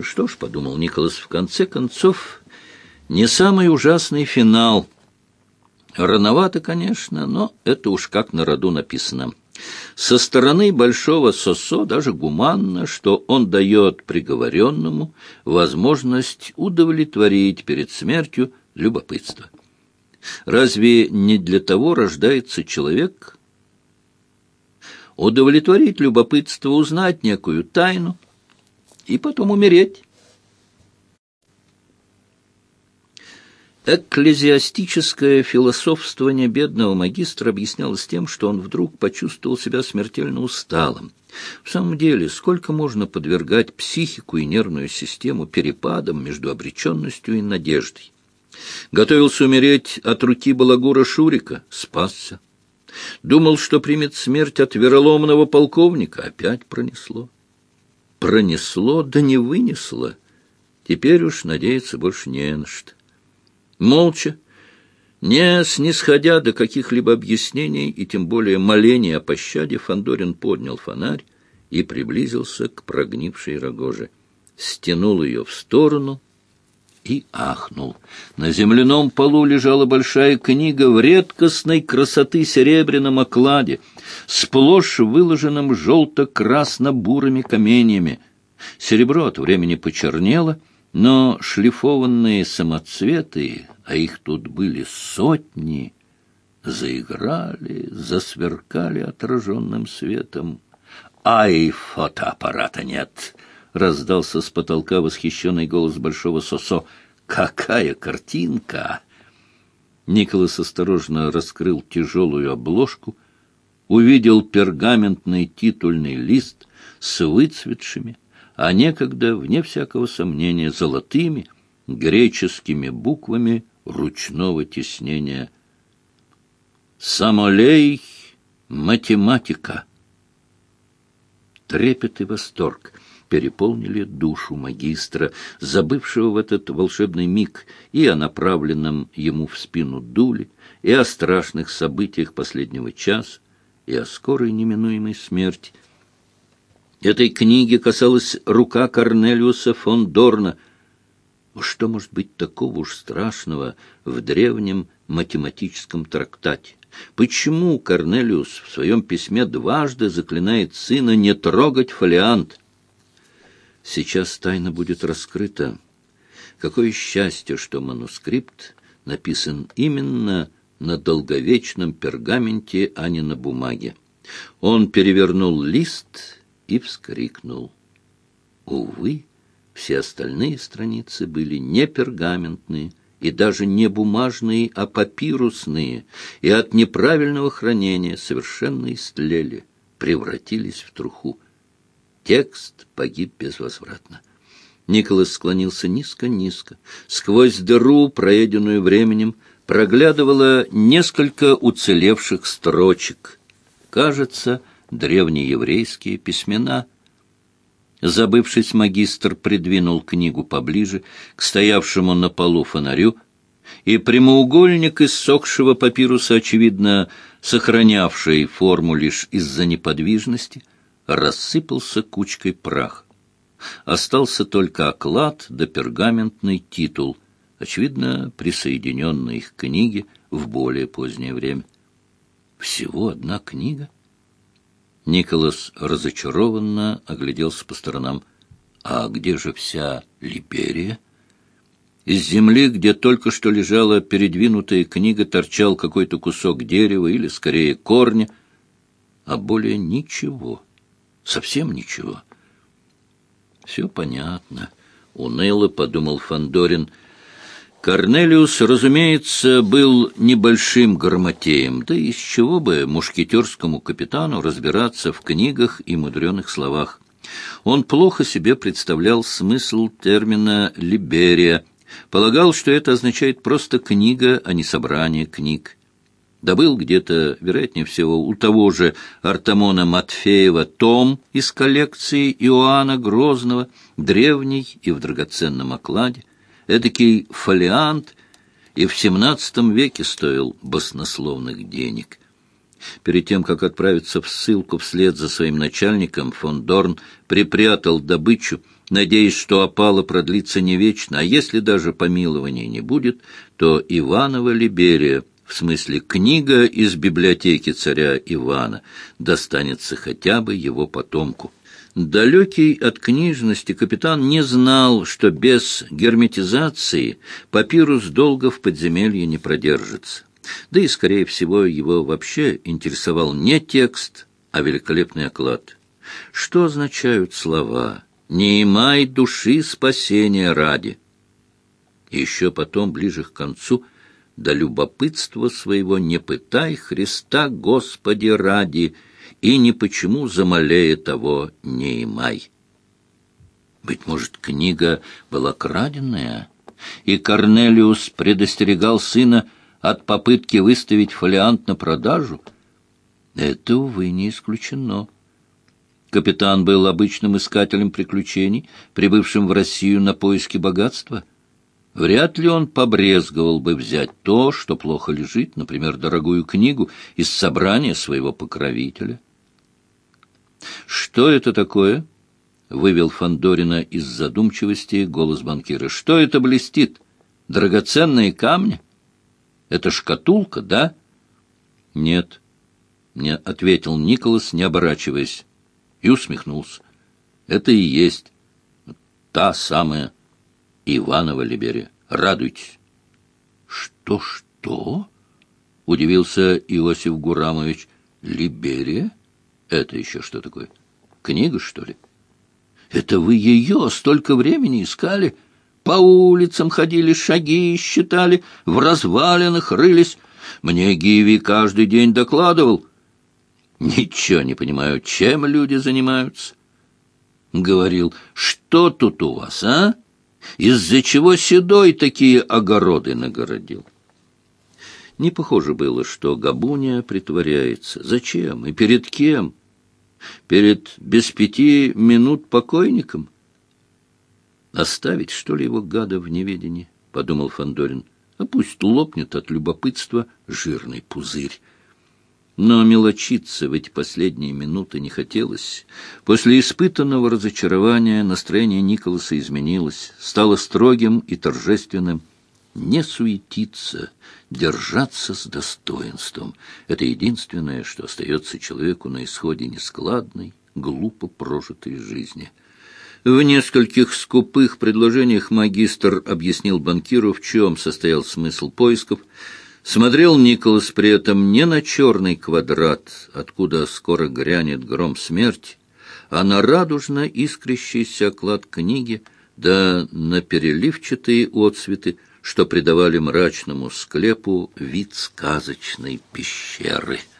Что ж, — подумал Николас, — в конце концов, не самый ужасный финал. Рановато, конечно, но это уж как на роду написано. Со стороны большого сосо даже гуманно, что он дает приговоренному возможность удовлетворить перед смертью любопытство. Разве не для того рождается человек? Удовлетворить любопытство, узнать некую тайну и потом умереть. Экклезиастическое философствование бедного магистра объяснялось тем, что он вдруг почувствовал себя смертельно усталым. В самом деле, сколько можно подвергать психику и нервную систему перепадам между обреченностью и надеждой? Готовился умереть от руки балагура Шурика, спасся. Думал, что примет смерть от вероломного полковника, опять пронесло. Пронесло, да не вынесло. Теперь уж надеяться больше не на что. Молча, не снисходя до каких-либо объяснений и тем более молений о пощаде, Фандорин поднял фонарь и приблизился к прогнившей рогоже. Стянул ее в сторону и ахнул. На земляном полу лежала большая книга в редкостной красоты серебряном окладе, сплошь выложенном желто-красно-бурыми каменьями. Серебро от времени почернело, но шлифованные самоцветы, а их тут были сотни, заиграли, засверкали отраженным светом. «Ай, фотоаппарата нет!» — раздался с потолка восхищенный голос Большого Сосо. «Какая картинка!» Николас осторожно раскрыл тяжелую обложку, увидел пергаментный титульный лист с выцветшими, а некогда, вне всякого сомнения, золотыми греческими буквами ручного тиснения. «Самолей математика». Трепет и восторг переполнили душу магистра, забывшего в этот волшебный миг и о направленном ему в спину дуле, и о страшных событиях последнего часа, и о скорой неминуемой смерти — Этой книги касалась рука Корнелиуса фон Дорна. Что может быть такого уж страшного в древнем математическом трактате? Почему Корнелиус в своем письме дважды заклинает сына не трогать фолиант? Сейчас тайна будет раскрыта. Какое счастье, что манускрипт написан именно на долговечном пергаменте, а не на бумаге. Он перевернул лист и вскрикнул. Увы, все остальные страницы были не пергаментные и даже не бумажные, а папирусные, и от неправильного хранения совершенно истлели, превратились в труху. Текст погиб безвозвратно. Николас склонился низко-низко. Сквозь дыру, проеденную временем, проглядывало несколько уцелевших строчек. Кажется, древнееврейские письмена. Забывшись, магистр придвинул книгу поближе к стоявшему на полу фонарю, и прямоугольник из сохшего папируса, очевидно, сохранявший форму лишь из-за неподвижности, рассыпался кучкой праха. Остался только оклад да пергаментный титул, очевидно, присоединенный к книге в более позднее время. Всего одна книга? Николас разочарованно огляделся по сторонам. А где же вся Либерия? Из земли, где только что лежала передвинутая книга, торчал какой-то кусок дерева или, скорее, корня, а более ничего, совсем ничего. Все понятно, — уныло подумал Фандорин. Корнелиус, разумеется, был небольшим грамотеем, да из чего бы мушкетерскому капитану разбираться в книгах и мудреных словах. Он плохо себе представлял смысл термина «либерия», полагал, что это означает просто книга, а не собрание книг. Добыл где-то, вероятнее всего, у того же Артамона Матфеева том из коллекции Иоанна Грозного, древний и в драгоценном окладе эдакий фолиант и в XVII веке стоил баснословных денег. Перед тем, как отправиться в ссылку вслед за своим начальником, фон Дорн припрятал добычу надеясь, что опала продлится не вечно, а если даже помилования не будет, то Иванова Либерия, в смысле книга из библиотеки царя Ивана, достанется хотя бы его потомку. Далекий от книжности капитан не знал, что без герметизации папирус долго в подземелье не продержится. Да и, скорее всего, его вообще интересовал не текст, а великолепный оклад. Что означают слова «не имай души спасения ради»? еще потом, ближе к концу, до любопытства своего не пытай Христа, Господи, ради, и ни почему замолея того не имай. Быть может, книга была краденная, и Корнелиус предостерегал сына от попытки выставить фолиант на продажу? Это, увы, не исключено. Капитан был обычным искателем приключений, прибывшим в Россию на поиски богатства. Вряд ли он побрезговал бы взять то, что плохо лежит, например, дорогую книгу из собрания своего покровителя. «Что это такое?» — вывел Фандорина из задумчивости голос банкира. «Что это блестит? Драгоценные камни? Это шкатулка, да?» «Нет», — мне ответил Николас, не оборачиваясь, и усмехнулся. «Это и есть та самая Иванова Либерия. Радуйтесь». «Что-что?» — удивился Иосиф Гурамович. «Либерия?» Это еще что такое? Книга, что ли? Это вы ее столько времени искали? По улицам ходили, шаги считали, в развалинах рылись. Мне Гиви каждый день докладывал. Ничего не понимаю, чем люди занимаются. Говорил, что тут у вас, а? Из-за чего Седой такие огороды нагородил? Не похоже было, что Габуния притворяется. Зачем и перед кем? Перед без пяти минут покойником? Оставить, что ли, его гада в неведении? — подумал Фандорин. А пусть лопнет от любопытства жирный пузырь. Но мелочиться в эти последние минуты не хотелось. После испытанного разочарования настроение Николаса изменилось, стало строгим и торжественным не суетиться, держаться с достоинством. Это единственное, что остается человеку на исходе нескладной, глупо прожитой жизни. В нескольких скупых предложениях магистр объяснил банкиру, в чем состоял смысл поисков. Смотрел Николас при этом не на черный квадрат, откуда скоро грянет гром смерти, а на радужно искрящийся оклад книги, да на переливчатые отцветы, что придавали мрачному склепу вид сказочной пещеры —